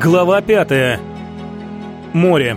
Глава пятая. Море.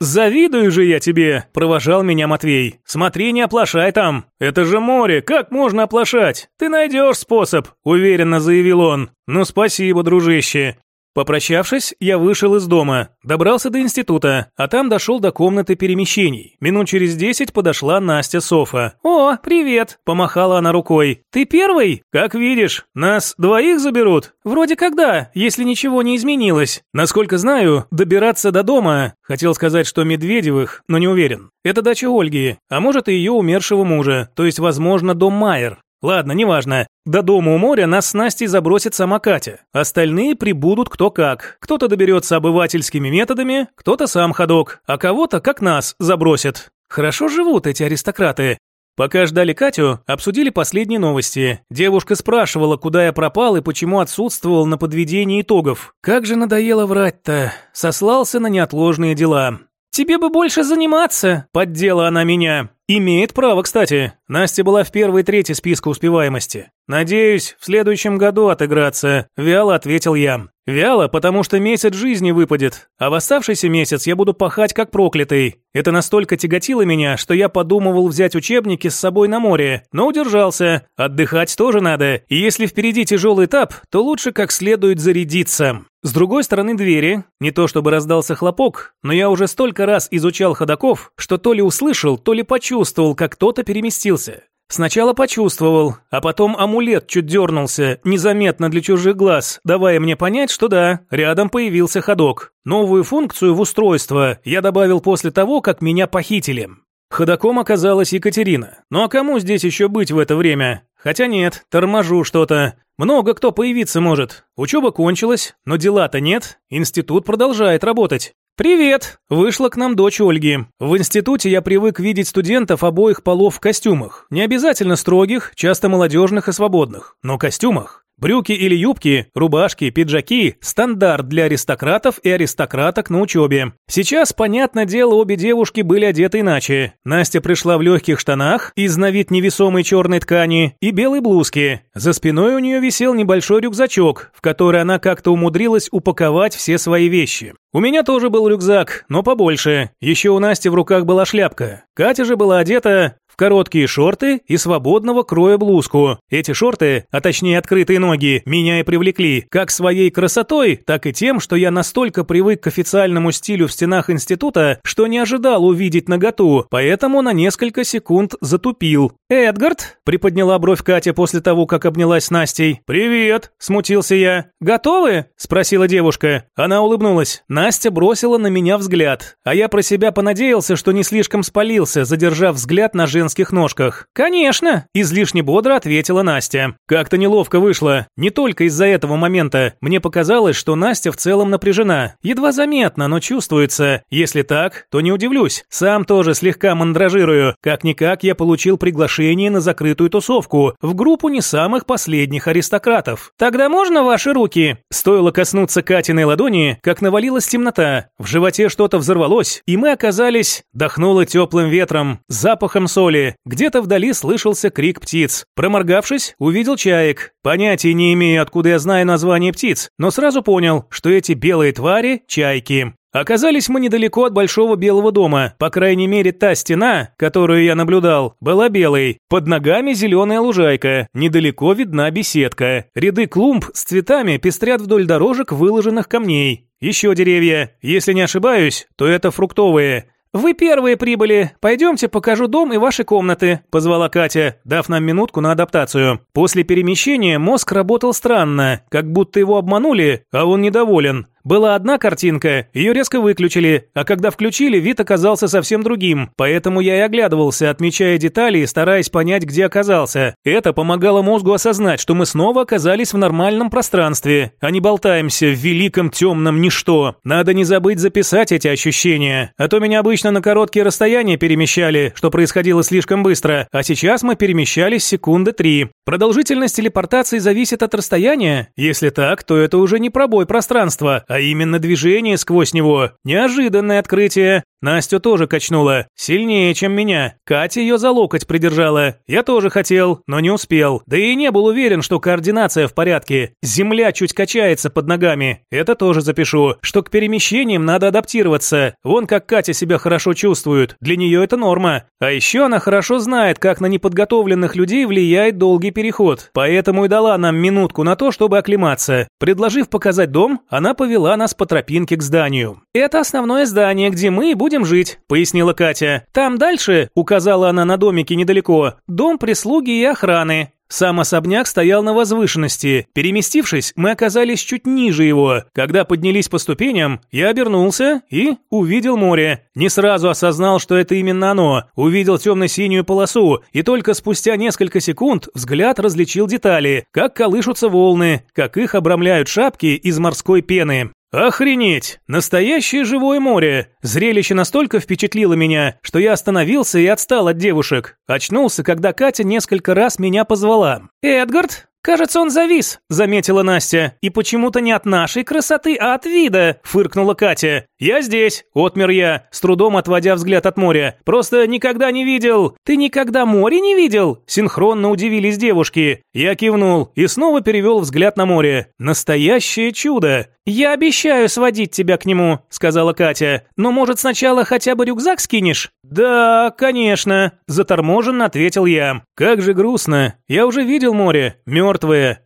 «Завидую же я тебе!» – провожал меня Матвей. «Смотри, не оплошай там! Это же море, как можно оплошать? Ты найдешь способ!» – уверенно заявил он. «Ну спасибо, дружище!» Попрощавшись, я вышел из дома, добрался до института, а там дошел до комнаты перемещений. Минут через десять подошла Настя Софа. «О, привет!» – помахала она рукой. «Ты первый?» «Как видишь, нас двоих заберут?» «Вроде когда, если ничего не изменилось. Насколько знаю, добираться до дома...» Хотел сказать, что Медведевых, но не уверен. Это дача Ольги, а может и ее умершего мужа, то есть, возможно, дом Майер. Ладно, неважно. До дома у моря нас с Настей забросит сама Катя. Остальные прибудут кто как. Кто-то доберется обывательскими методами, кто-то сам ходок, а кого-то, как нас, забросит. Хорошо живут эти аристократы. Пока ждали Катю, обсудили последние новости. Девушка спрашивала, куда я пропал и почему отсутствовал на подведении итогов. Как же надоело врать-то. Сослался на неотложные дела. «Тебе бы больше заниматься», – поддела она меня. Имеет право, кстати. Настя была в первой трети списка успеваемости. Надеюсь, в следующем году отыграться, вяло ответил я. Вяло, потому что месяц жизни выпадет, а в оставшийся месяц я буду пахать как проклятый. Это настолько тяготило меня, что я подумывал взять учебники с собой на море, но удержался. Отдыхать тоже надо, и если впереди тяжелый этап, то лучше как следует зарядиться. С другой стороны двери, не то чтобы раздался хлопок, но я уже столько раз изучал ходаков, что то ли услышал, то ли почувствовал, как кто-то переместился. Сначала почувствовал, а потом амулет чуть дернулся, незаметно для чужих глаз, давая мне понять, что да, рядом появился ходок. Новую функцию в устройство я добавил после того, как меня похитили. Ходоком оказалась Екатерина. Ну а кому здесь еще быть в это время? Хотя нет, торможу что-то. Много кто появиться может. Учеба кончилась, но дела-то нет. Институт продолжает работать. «Привет!» – вышла к нам дочь Ольги. В институте я привык видеть студентов обоих полов в костюмах. Не обязательно строгих, часто молодежных и свободных, но костюмах. Брюки или юбки, рубашки, пиджаки – стандарт для аристократов и аристократок на учебе. Сейчас, понятное дело, обе девушки были одеты иначе. Настя пришла в легких штанах из на вид невесомой черной ткани и белой блузке. За спиной у нее висел небольшой рюкзачок, в который она как-то умудрилась упаковать все свои вещи. У меня тоже был рюкзак, но побольше. Еще у Насти в руках была шляпка. Катя же была одета в короткие шорты и свободного кроя блузку. Эти шорты, а точнее открытые ноги, меня и привлекли, как своей красотой, так и тем, что я настолько привык к официальному стилю в стенах института, что не ожидал увидеть наготу, поэтому на несколько секунд затупил. «Эдгард?» – приподняла бровь Катя после того, как обнялась с Настей. «Привет!» – смутился я. «Готовы?» – спросила девушка. Она улыбнулась. Настя бросила на меня взгляд, а я про себя понадеялся, что не слишком спалился, задержав взгляд на женщину женских ножках. «Конечно!» – излишне бодро ответила Настя. Как-то неловко вышло. Не только из-за этого момента. Мне показалось, что Настя в целом напряжена. Едва заметно, но чувствуется. Если так, то не удивлюсь. Сам тоже слегка мандражирую. Как-никак я получил приглашение на закрытую тусовку. В группу не самых последних аристократов. «Тогда можно ваши руки?» Стоило коснуться Катиной ладони, как навалилась темнота. В животе что-то взорвалось, и мы оказались... Дохнуло теплым ветром, запахом соли поле. Где-то вдали слышался крик птиц. Проморгавшись, увидел чаек. Понятия не имею, откуда я знаю название птиц, но сразу понял, что эти белые твари – чайки. Оказались мы недалеко от большого белого дома. По крайней мере, та стена, которую я наблюдал, была белой. Под ногами зеленая лужайка. Недалеко видна беседка. Ряды клумб с цветами пестрят вдоль дорожек, выложенных камней. Еще деревья. Если не ошибаюсь, то это фруктовые. «Вы первые прибыли. Пойдемте покажу дом и ваши комнаты», – позвала Катя, дав нам минутку на адаптацию. После перемещения мозг работал странно, как будто его обманули, а он недоволен. Была одна картинка, ее резко выключили, а когда включили, вид оказался совсем другим, поэтому я и оглядывался, отмечая детали и стараясь понять, где оказался. Это помогало мозгу осознать, что мы снова оказались в нормальном пространстве, а не болтаемся в великом темном ничто. Надо не забыть записать эти ощущения, а то меня обычно на короткие расстояния перемещали, что происходило слишком быстро, а сейчас мы перемещались секунды три. Продолжительность телепортации зависит от расстояния? Если так, то это уже не пробой пространства, а именно движение сквозь него. Неожиданное открытие. Настю тоже качнула. Сильнее, чем меня. Катя ее за локоть придержала. Я тоже хотел, но не успел. Да и не был уверен, что координация в порядке. Земля чуть качается под ногами. Это тоже запишу. Что к перемещениям надо адаптироваться. Вон как Катя себя хорошо чувствует. Для нее это норма. А еще она хорошо знает, как на неподготовленных людей влияет долгий переход. Поэтому и дала нам минутку на то, чтобы оклематься. Предложив показать дом, она повела нас по тропинке к зданию. «Это основное здание, где мы будем жить», — пояснила Катя. «Там дальше», — указала она на домики недалеко, — «дом прислуги и охраны. Сам особняк стоял на возвышенности. Переместившись, мы оказались чуть ниже его. Когда поднялись по ступеням, я обернулся и увидел море. Не сразу осознал, что это именно оно. Увидел темно-синюю полосу, и только спустя несколько секунд взгляд различил детали, как колышутся волны, как их обрамляют шапки из морской пены. Охренеть! Настоящее живое море! Зрелище настолько впечатлило меня, что я остановился и отстал от девушек. Очнулся, когда Катя несколько раз меня позвала. «Эдгард, «Кажется, он завис», — заметила Настя. «И почему-то не от нашей красоты, а от вида», — фыркнула Катя. «Я здесь», — отмер я, с трудом отводя взгляд от моря. «Просто никогда не видел». «Ты никогда море не видел?» Синхронно удивились девушки. Я кивнул и снова перевел взгляд на море. «Настоящее чудо!» «Я обещаю сводить тебя к нему», — сказала Катя. «Но, может, сначала хотя бы рюкзак скинешь?» «Да, конечно», — заторможенно ответил я. «Как же грустно. Я уже видел море. Мертвое,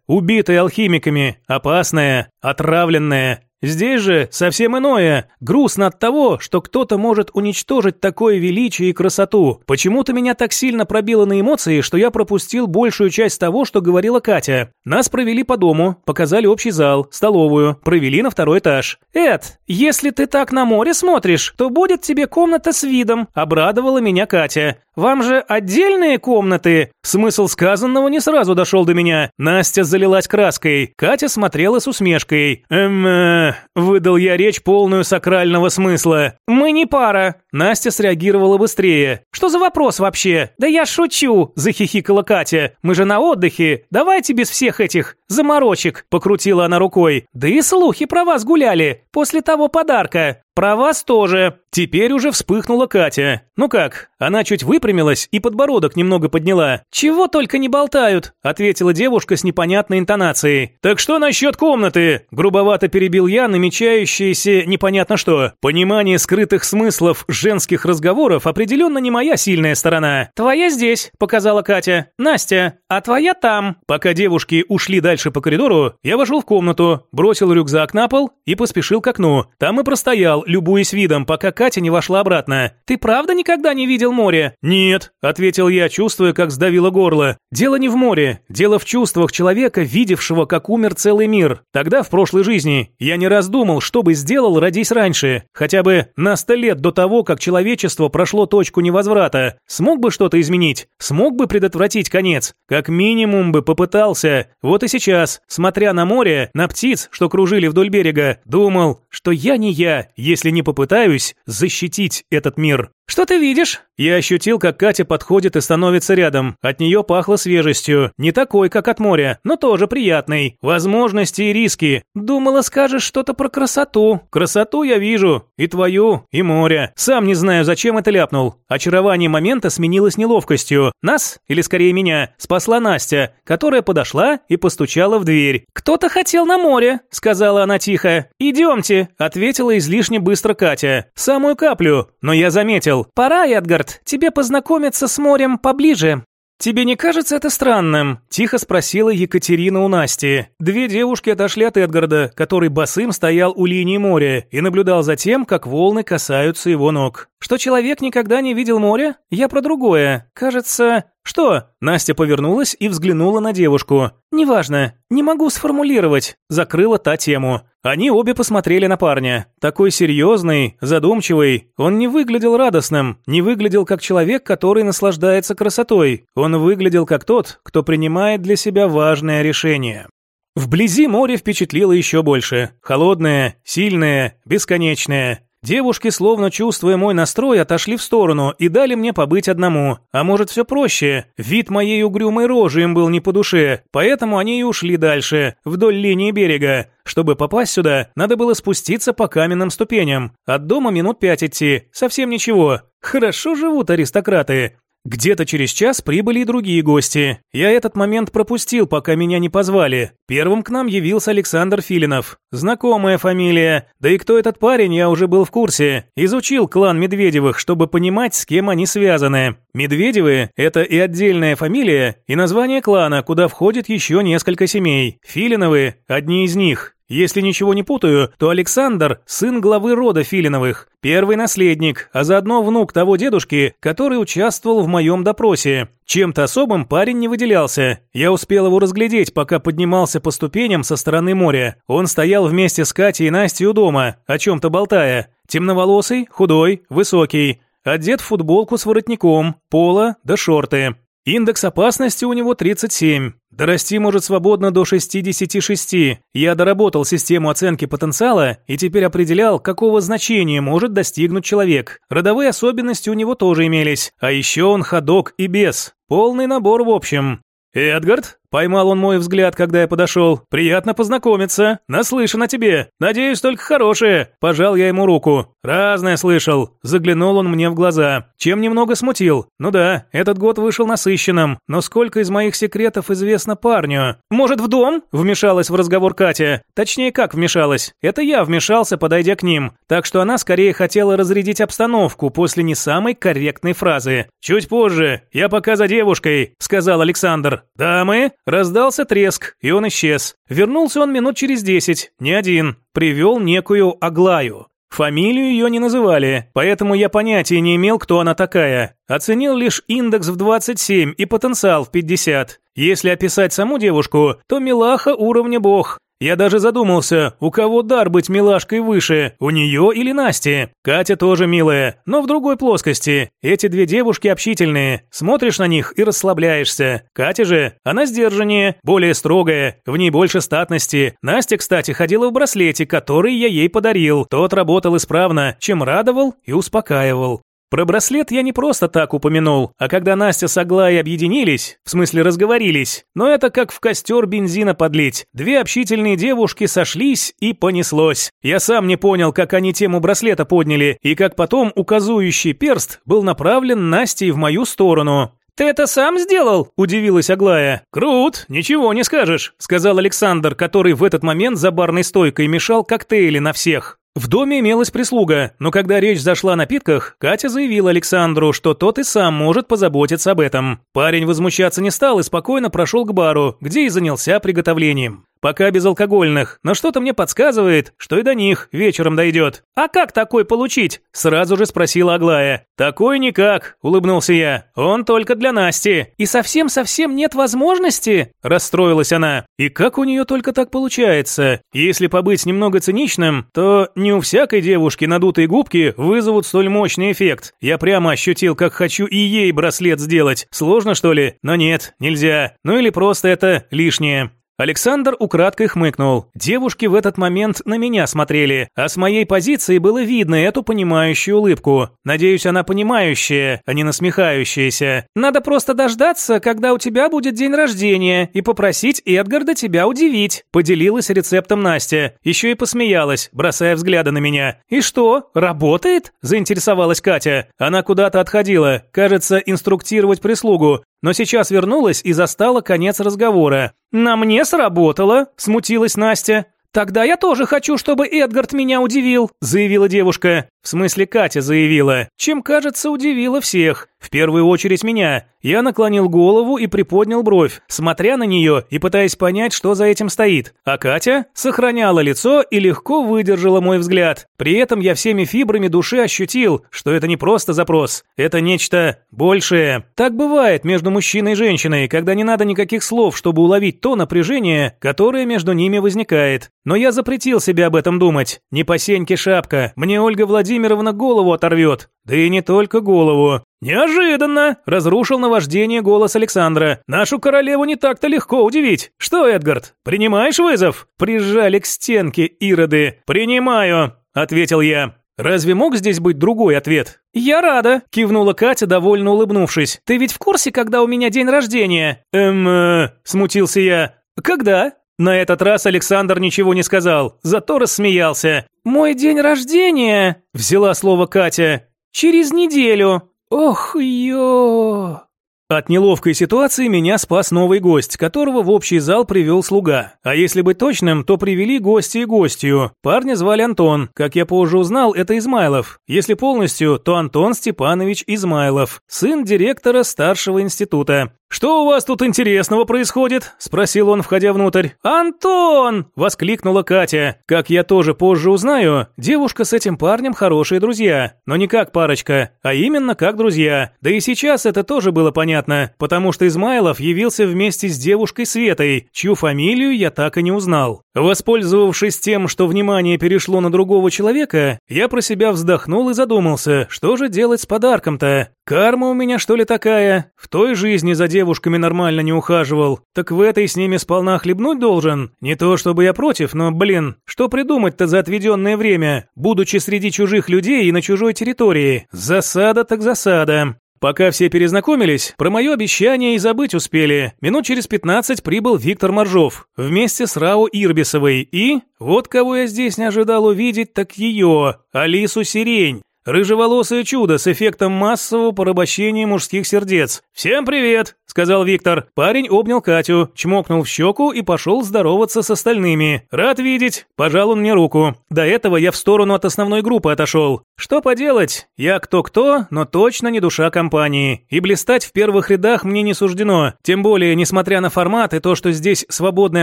убитое алхимиками, опасное, отравленное. Здесь же совсем иное. Грустно от того, что кто-то может уничтожить такое величие и красоту. Почему-то меня так сильно пробило на эмоции, что я пропустил большую часть того, что говорила Катя. Нас провели по дому, показали общий зал, столовую, провели на второй этаж. «Эд, если ты так на море смотришь, то будет тебе комната с видом», – обрадовала меня Катя. «Вам же отдельные комнаты?» Смысл сказанного не сразу дошел до меня. Настя залилась краской. Катя смотрела с усмешкой. «Эм, э, выдал я речь полную сакрального смысла. «Мы не пара». Настя среагировала быстрее. «Что за вопрос вообще?» «Да я шучу», – захихикала Катя. «Мы же на отдыхе. Давайте без всех этих заморочек», – покрутила она рукой. «Да и слухи про вас гуляли после того подарка. «Про вас тоже». Теперь уже вспыхнула Катя. «Ну как?» Она чуть выпрямилась и подбородок немного подняла. «Чего только не болтают», — ответила девушка с непонятной интонацией. «Так что насчет комнаты?» Грубовато перебил я намечающееся непонятно что. Понимание скрытых смыслов женских разговоров определенно не моя сильная сторона. «Твоя здесь», — показала Катя. «Настя, а твоя там». Пока девушки ушли дальше по коридору, я вошел в комнату, бросил рюкзак на пол и поспешил к окну. Там и простоял, любуясь видом, пока Катя не вошла обратно. «Ты правда никогда не видел море?» «Нет», — ответил я, чувствуя, как сдавило горло. «Дело не в море. Дело в чувствах человека, видевшего, как умер целый мир. Тогда, в прошлой жизни, я не раз думал, что бы сделал, родись раньше. Хотя бы на сто лет до того, как человечество прошло точку невозврата. Смог бы что-то изменить? Смог бы предотвратить конец? Как минимум бы попытался. Вот и сейчас, смотря на море, на птиц, что кружили вдоль берега, думал, что я не я, если не попытаюсь защитить этот мир. «Что ты видишь?» Я ощутил, как Катя подходит и становится рядом. От нее пахло свежестью. Не такой, как от моря, но тоже приятный. Возможности и риски. Думала, скажешь что-то про красоту. Красоту я вижу. И твою, и море. Сам не знаю, зачем это ляпнул. Очарование момента сменилось неловкостью. Нас, или скорее меня, спасла Настя, которая подошла и постучала в дверь. «Кто-то хотел на море», — сказала она тихо. «Идемте», — ответила излишне быстро Катя. «Самую каплю». Но я заметил, «Пора, Эдгард, тебе познакомиться с морем поближе». «Тебе не кажется это странным?» – тихо спросила Екатерина у Насти. Две девушки отошли от Эдгарда, который босым стоял у линии моря и наблюдал за тем, как волны касаются его ног. «Что человек никогда не видел море? Я про другое. Кажется, «Что?» Настя повернулась и взглянула на девушку. «Неважно, не могу сформулировать», – закрыла та тему. Они обе посмотрели на парня. Такой серьезный, задумчивый. Он не выглядел радостным, не выглядел как человек, который наслаждается красотой. Он выглядел как тот, кто принимает для себя важное решение. Вблизи море впечатлило еще больше. Холодное, сильное, бесконечное. Девушки, словно чувствуя мой настрой, отошли в сторону и дали мне побыть одному. А может, все проще? Вид моей угрюмой рожи им был не по душе, поэтому они и ушли дальше, вдоль линии берега. Чтобы попасть сюда, надо было спуститься по каменным ступеням. От дома минут пять идти, совсем ничего. Хорошо живут аристократы. Где-то через час прибыли и другие гости. Я этот момент пропустил, пока меня не позвали. Первым к нам явился Александр Филинов. Знакомая фамилия. Да и кто этот парень, я уже был в курсе. Изучил клан Медведевых, чтобы понимать, с кем они связаны. Медведевы – это и отдельная фамилия, и название клана, куда входит еще несколько семей. Филиновы – одни из них. Если ничего не путаю, то Александр – сын главы рода Филиновых, первый наследник, а заодно внук того дедушки, который участвовал в моем допросе. Чем-то особым парень не выделялся. Я успел его разглядеть, пока поднимался по ступеням со стороны моря. Он стоял вместе с Катей и Настей у дома, о чем-то болтая. Темноволосый, худой, высокий. Одет в футболку с воротником, поло да шорты. Индекс опасности у него 37. Дорасти может свободно до 66. Я доработал систему оценки потенциала и теперь определял, какого значения может достигнуть человек. Родовые особенности у него тоже имелись. А еще он ходок и бес. Полный набор в общем. «Эдгард?» – поймал он мой взгляд, когда я подошел. «Приятно познакомиться. Наслышан о тебе. Надеюсь, только хорошее». Пожал я ему руку. «Разное слышал». Заглянул он мне в глаза. Чем немного смутил. Ну да, этот год вышел насыщенным. Но сколько из моих секретов известно парню? «Может, в дом?» – вмешалась в разговор Катя. Точнее, как вмешалась? Это я вмешался, подойдя к ним. Так что она скорее хотела разрядить обстановку после не самой корректной фразы. «Чуть позже. Я пока за девушкой», – сказал Александр. «Дамы?» Раздался треск, и он исчез. Вернулся он минут через десять, не один. Привел некую Аглаю. Фамилию ее не называли, поэтому я понятия не имел, кто она такая. Оценил лишь индекс в 27 и потенциал в 50. Если описать саму девушку, то милаха уровня бог. Я даже задумался, у кого дар быть милашкой выше, у нее или Насти. Катя тоже милая, но в другой плоскости. Эти две девушки общительные, смотришь на них и расслабляешься. Катя же, она сдержаннее, более строгая, в ней больше статности. Настя, кстати, ходила в браслете, который я ей подарил. Тот работал исправно, чем радовал и успокаивал. Про браслет я не просто так упомянул, а когда Настя с Аглаей объединились, в смысле разговорились, но это как в костер бензина подлить. Две общительные девушки сошлись и понеслось. Я сам не понял, как они тему браслета подняли, и как потом указующий перст был направлен Настей в мою сторону. «Ты это сам сделал?» – удивилась Аглая. «Крут, ничего не скажешь», – сказал Александр, который в этот момент за барной стойкой мешал коктейли на всех. В доме имелась прислуга, но когда речь зашла о напитках, Катя заявила Александру, что тот и сам может позаботиться об этом. Парень возмущаться не стал и спокойно прошел к бару, где и занялся приготовлением. Пока безалкогольных, но что-то мне подсказывает, что и до них вечером дойдет. А как такой получить? Сразу же спросила Аглая. Такой никак, улыбнулся я. Он только для Насти. И совсем-совсем нет возможности? Расстроилась она. И как у нее только так получается? Если побыть немного циничным, то не у всякой девушки надутые губки вызовут столь мощный эффект. Я прямо ощутил, как хочу и ей браслет сделать. Сложно что ли? Но нет, нельзя. Ну или просто это лишнее. Александр украдкой хмыкнул. Девушки в этот момент на меня смотрели, а с моей позиции было видно эту понимающую улыбку. Надеюсь, она понимающая, а не насмехающаяся. Надо просто дождаться, когда у тебя будет день рождения, и попросить Эдгарда тебя удивить. Поделилась рецептом Настя. Еще и посмеялась, бросая взгляды на меня. И что, работает? Заинтересовалась Катя. Она куда-то отходила, кажется, инструктировать прислугу, но сейчас вернулась и застала конец разговора. «На мне сработало», – смутилась Настя. «Тогда я тоже хочу, чтобы Эдгард меня удивил», – заявила девушка. В смысле, Катя заявила, чем, кажется, удивила всех. В первую очередь меня. Я наклонил голову и приподнял бровь, смотря на нее и пытаясь понять, что за этим стоит. А Катя сохраняла лицо и легко выдержала мой взгляд. При этом я всеми фибрами души ощутил, что это не просто запрос. Это нечто большее. Так бывает между мужчиной и женщиной, когда не надо никаких слов, чтобы уловить то напряжение, которое между ними возникает. Но я запретил себе об этом думать. Не по сеньке шапка. Мне Ольга Владимировна Владимировна голову оторвет. Да и не только голову. «Неожиданно!» – разрушил наваждение голос Александра. «Нашу королеву не так-то легко удивить. Что, Эдгард, принимаешь вызов?» Прижали к стенке ироды. «Принимаю», – ответил я. Разве мог здесь быть другой ответ? «Я рада», – кивнула Катя, довольно улыбнувшись. «Ты ведь в курсе, когда у меня день рождения?» «Эм...» э, – смутился я. «Когда?» На этот раз Александр ничего не сказал, зато рассмеялся. «Мой день рождения», – взяла слово Катя, – «через неделю». «Ох, ё...» От неловкой ситуации меня спас новый гость, которого в общий зал привел слуга. А если быть точным, то привели гости и гостью. Парня звали Антон. Как я позже узнал, это Измайлов. Если полностью, то Антон Степанович Измайлов, сын директора старшего института. «Что у вас тут интересного происходит?» – спросил он, входя внутрь. «Антон!» – воскликнула Катя. Как я тоже позже узнаю, девушка с этим парнем хорошие друзья. Но не как парочка, а именно как друзья. Да и сейчас это тоже было понятно, потому что Измайлов явился вместе с девушкой Светой, чью фамилию я так и не узнал. Воспользовавшись тем, что внимание перешло на другого человека, я про себя вздохнул и задумался, что же делать с подарком-то? Карма у меня что ли такая? В той жизни за девушками нормально не ухаживал, так в этой с ними сполна хлебнуть должен? Не то чтобы я против, но, блин, что придумать-то за отведенное время, будучи среди чужих людей и на чужой территории? Засада так засада. Пока все перезнакомились, про мое обещание и забыть успели. Минут через 15 прибыл Виктор Моржов вместе с Рао Ирбисовой и... Вот кого я здесь не ожидал увидеть, так ее, Алису Сирень. Рыжеволосое чудо с эффектом массового порабощения мужских сердец. «Всем привет!» – сказал Виктор. Парень обнял Катю, чмокнул в щеку и пошел здороваться с остальными. «Рад видеть!» – пожал он мне руку. До этого я в сторону от основной группы отошел. Что поделать? Я кто-кто, но точно не душа компании. И блистать в первых рядах мне не суждено. Тем более, несмотря на формат и то, что здесь свободная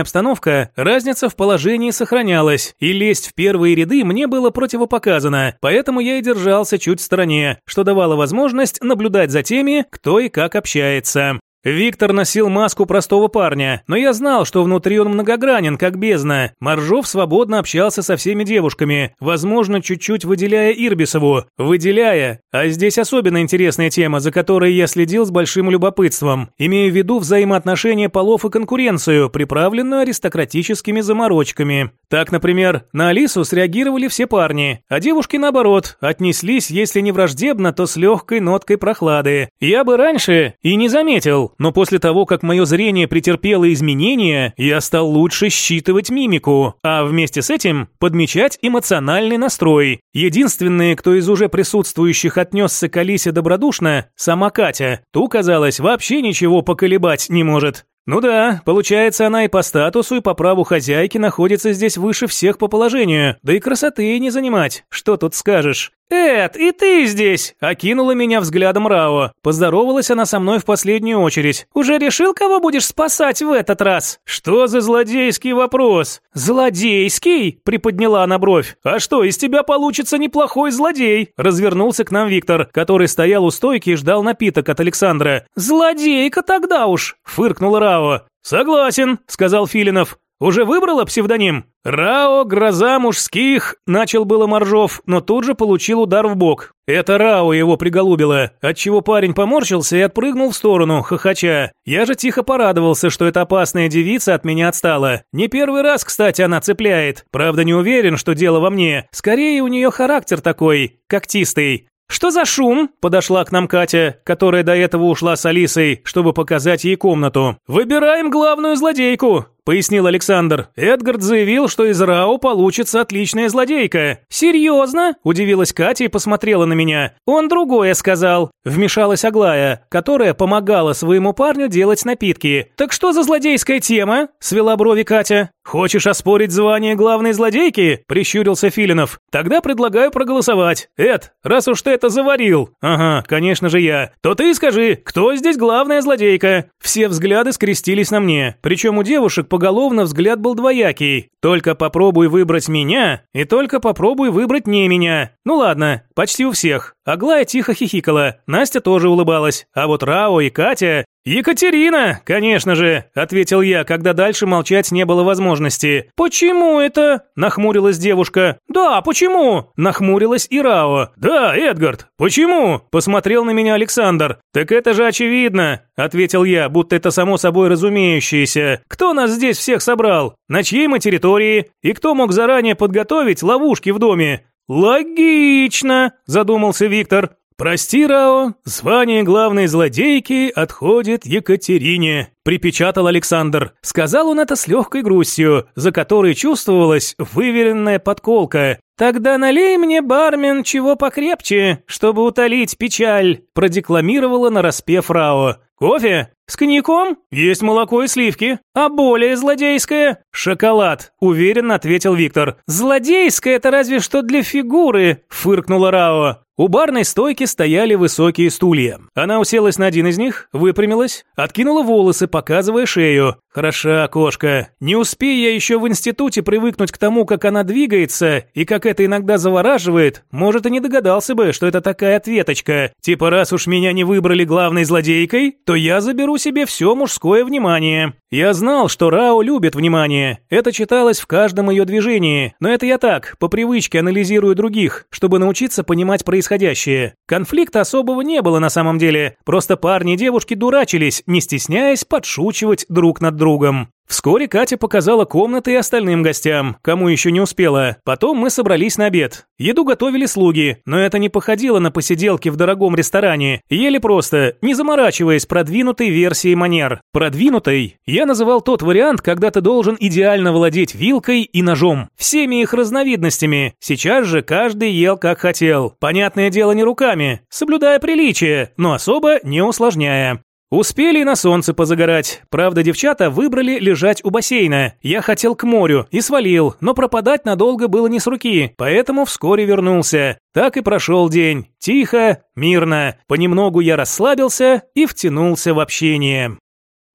обстановка, разница в положении сохранялась. И лезть в первые ряды мне было противопоказано. Поэтому я и держал держался чуть в стороне, что давало возможность наблюдать за теми, кто и как общается. Виктор носил маску простого парня, но я знал, что внутри он многогранен, как бездна. Моржов свободно общался со всеми девушками, возможно, чуть-чуть выделяя Ирбисову. Выделяя. А здесь особенно интересная тема, за которой я следил с большим любопытством. Имею в виду взаимоотношения полов и конкуренцию, приправленную аристократическими заморочками. Так, например, на Алису среагировали все парни, а девушки, наоборот, отнеслись, если не враждебно, то с легкой ноткой прохлады. Я бы раньше и не заметил, но после того, как мое зрение претерпело изменения, я стал лучше считывать мимику, а вместе с этим подмечать эмоциональный настрой. Единственные, кто из уже присутствующих отнесся к Алисе добродушно, сама Катя. Ту, казалось, вообще ничего поколебать не может. Ну да, получается, она и по статусу, и по праву хозяйки находится здесь выше всех по положению. Да и красоты не занимать. Что тут скажешь? «Эд, и ты здесь!» – окинула меня взглядом Рао. Поздоровалась она со мной в последнюю очередь. «Уже решил, кого будешь спасать в этот раз?» «Что за злодейский вопрос?» «Злодейский?» – приподняла она бровь. «А что, из тебя получится неплохой злодей?» Развернулся к нам Виктор, который стоял у стойки и ждал напиток от Александра. «Злодейка тогда уж!» – фыркнула Рао. «Согласен», – сказал Филинов. Уже выбрала псевдоним? Рао, гроза мужских, начал было Моржов, но тут же получил удар в бок. Это Рао его приголубило, отчего парень поморщился и отпрыгнул в сторону, хохоча. Я же тихо порадовался, что эта опасная девица от меня отстала. Не первый раз, кстати, она цепляет. Правда, не уверен, что дело во мне. Скорее, у нее характер такой, когтистый. «Что за шум?» – подошла к нам Катя, которая до этого ушла с Алисой, чтобы показать ей комнату. «Выбираем главную злодейку», – пояснил Александр. Эдгард заявил, что из Рао получится отличная злодейка. «Серьезно?» – удивилась Катя и посмотрела на меня. «Он другое сказал». Вмешалась Аглая, которая помогала своему парню делать напитки. «Так что за злодейская тема?» – свела брови Катя. «Хочешь оспорить звание главной злодейки?» – прищурился Филинов. «Тогда предлагаю проголосовать. Эд, раз уж ты это заварил...» «Ага, конечно же я. То ты скажи, кто здесь главная злодейка?» Все взгляды скрестились на мне. Причем у девушек поголовно взгляд был двоякий. Только попробуй выбрать меня, и только попробуй выбрать не меня. Ну ладно, почти у всех. Аглая тихо хихикала, Настя тоже улыбалась, а вот Рао и Катя «Екатерина, конечно же», – ответил я, когда дальше молчать не было возможности. «Почему это?» – нахмурилась девушка. «Да, почему?» – нахмурилась и Рао. «Да, Эдгард, почему?» – посмотрел на меня Александр. «Так это же очевидно», – ответил я, будто это само собой разумеющееся. «Кто нас здесь всех собрал? На чьей мы территории? И кто мог заранее подготовить ловушки в доме? Логично, задумался Виктор. «Прости, Рао, звание главной злодейки отходит Екатерине», – припечатал Александр. Сказал он это с легкой грустью, за которой чувствовалась выверенная подколка. «Тогда налей мне, бармен, чего покрепче, чтобы утолить печаль», – продекламировала нараспев Рао. «Кофе? С коньяком? Есть молоко и сливки. А более злодейское? Шоколад», – уверенно ответил Виктор. «Злодейское – это разве что для фигуры», – фыркнула Рао. У барной стойки стояли высокие стулья. Она уселась на один из них, выпрямилась, откинула волосы, показывая шею. Хороша кошка. Не успею я еще в институте привыкнуть к тому, как она двигается, и как это иногда завораживает, может и не догадался бы, что это такая ответочка. Типа раз уж меня не выбрали главной злодейкой, то я заберу себе все мужское внимание. Я знал, что Рао любит внимание. Это читалось в каждом ее движении. Но это я так, по привычке анализирую других, чтобы научиться понимать происходящее. Конфликта особого не было на самом деле. Просто парни и девушки дурачились, не стесняясь подшучивать друг над другом. Вскоре Катя показала комнаты и остальным гостям, кому еще не успела. Потом мы собрались на обед. Еду готовили слуги, но это не походило на посиделки в дорогом ресторане. Ели просто, не заморачиваясь продвинутой версией манер. Продвинутой я называл тот вариант, когда ты должен идеально владеть вилкой и ножом. Всеми их разновидностями. Сейчас же каждый ел как хотел. Понятное дело не руками, соблюдая приличие, но особо не усложняя. Успели на солнце позагорать. Правда, девчата выбрали лежать у бассейна. Я хотел к морю и свалил, но пропадать надолго было не с руки, поэтому вскоре вернулся. Так и прошел день. Тихо, мирно. Понемногу я расслабился и втянулся в общение.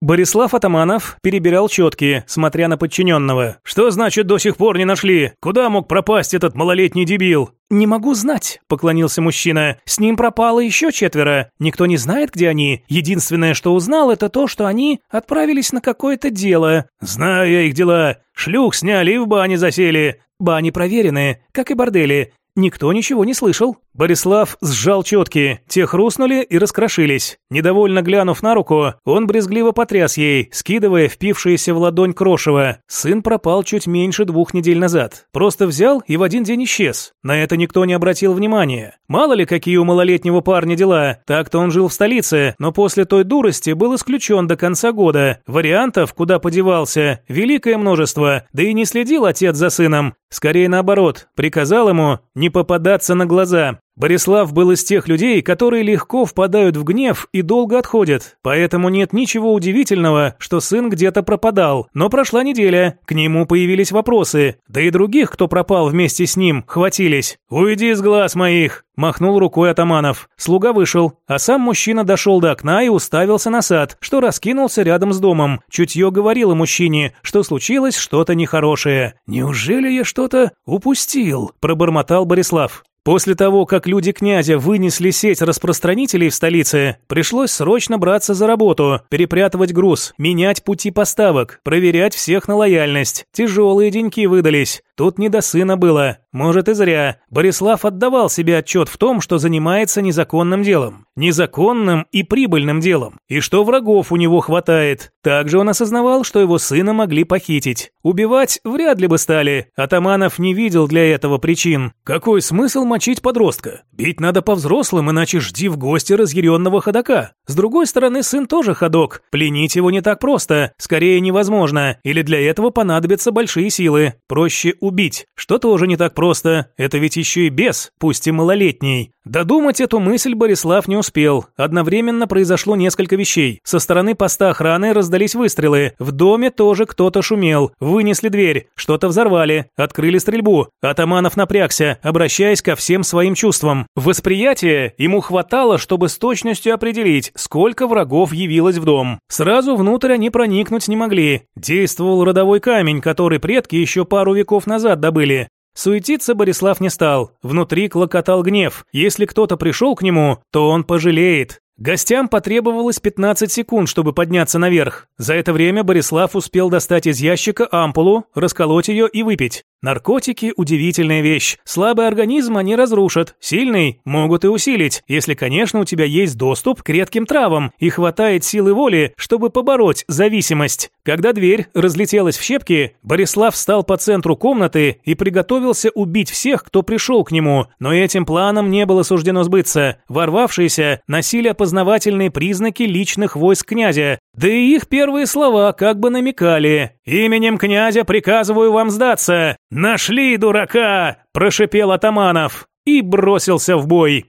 Борислав Атаманов перебирал четки, смотря на подчиненного. «Что значит до сих пор не нашли? Куда мог пропасть этот малолетний дебил?» «Не могу знать», – поклонился мужчина. «С ним пропало еще четверо. Никто не знает, где они. Единственное, что узнал, это то, что они отправились на какое-то дело». «Знаю я их дела. Шлюх сняли и в бане засели». «Бани проверены, как и бордели. Никто ничего не слышал. Борислав сжал четки, те хрустнули и раскрошились. Недовольно глянув на руку, он брезгливо потряс ей, скидывая впившееся в ладонь крошево. Сын пропал чуть меньше двух недель назад. Просто взял и в один день исчез. На это никто не обратил внимания. Мало ли, какие у малолетнего парня дела. Так-то он жил в столице, но после той дурости был исключен до конца года. Вариантов, куда подевался, великое множество. Да и не следил отец за сыном. Скорее наоборот, приказал ему не попадаться на глаза. Борислав был из тех людей, которые легко впадают в гнев и долго отходят, поэтому нет ничего удивительного, что сын где-то пропадал. Но прошла неделя, к нему появились вопросы, да и других, кто пропал вместе с ним, хватились. «Уйди из глаз моих!» – махнул рукой атаманов. Слуга вышел, а сам мужчина дошел до окна и уставился на сад, что раскинулся рядом с домом. Чутье говорило мужчине, что случилось что-то нехорошее. «Неужели я что-то упустил?» – пробормотал Борислав. После того, как люди князя вынесли сеть распространителей в столице, пришлось срочно браться за работу, перепрятывать груз, менять пути поставок, проверять всех на лояльность. Тяжелые деньки выдались. Тут не до сына было. Может и зря. Борислав отдавал себе отчет в том, что занимается незаконным делом. Незаконным и прибыльным делом. И что врагов у него хватает. Также он осознавал, что его сына могли похитить. Убивать вряд ли бы стали. Атаманов не видел для этого причин. Какой смысл мочить подростка? Бить надо по взрослым, иначе жди в гости разъяренного ходока. С другой стороны, сын тоже ходок. Пленить его не так просто. Скорее невозможно. Или для этого понадобятся большие силы. Проще убить, что тоже не так просто, это ведь еще и бес, пусть и малолетний. Додумать эту мысль Борислав не успел. Одновременно произошло несколько вещей. Со стороны поста охраны раздались выстрелы. В доме тоже кто-то шумел. Вынесли дверь, что-то взорвали, открыли стрельбу. Атаманов напрягся, обращаясь ко всем своим чувствам. Восприятие ему хватало, чтобы с точностью определить, сколько врагов явилось в дом. Сразу внутрь они проникнуть не могли. Действовал родовой камень, который предки еще пару веков назад добыли. Суетиться Борислав не стал. Внутри клокотал гнев. Если кто-то пришел к нему, то он пожалеет. Гостям потребовалось 15 секунд, чтобы подняться наверх. За это время Борислав успел достать из ящика ампулу, расколоть ее и выпить. Наркотики – удивительная вещь. Слабый организм они разрушат, сильный – могут и усилить, если, конечно, у тебя есть доступ к редким травам и хватает силы воли, чтобы побороть зависимость. Когда дверь разлетелась в щепки, Борислав встал по центру комнаты и приготовился убить всех, кто пришел к нему, но этим планом не было суждено сбыться. Ворвавшиеся носили опознавательные признаки личных войск князя, да и их первые слова как бы намекали. «Именем князя приказываю вам сдаться! Нашли дурака!» – прошипел Атаманов и бросился в бой.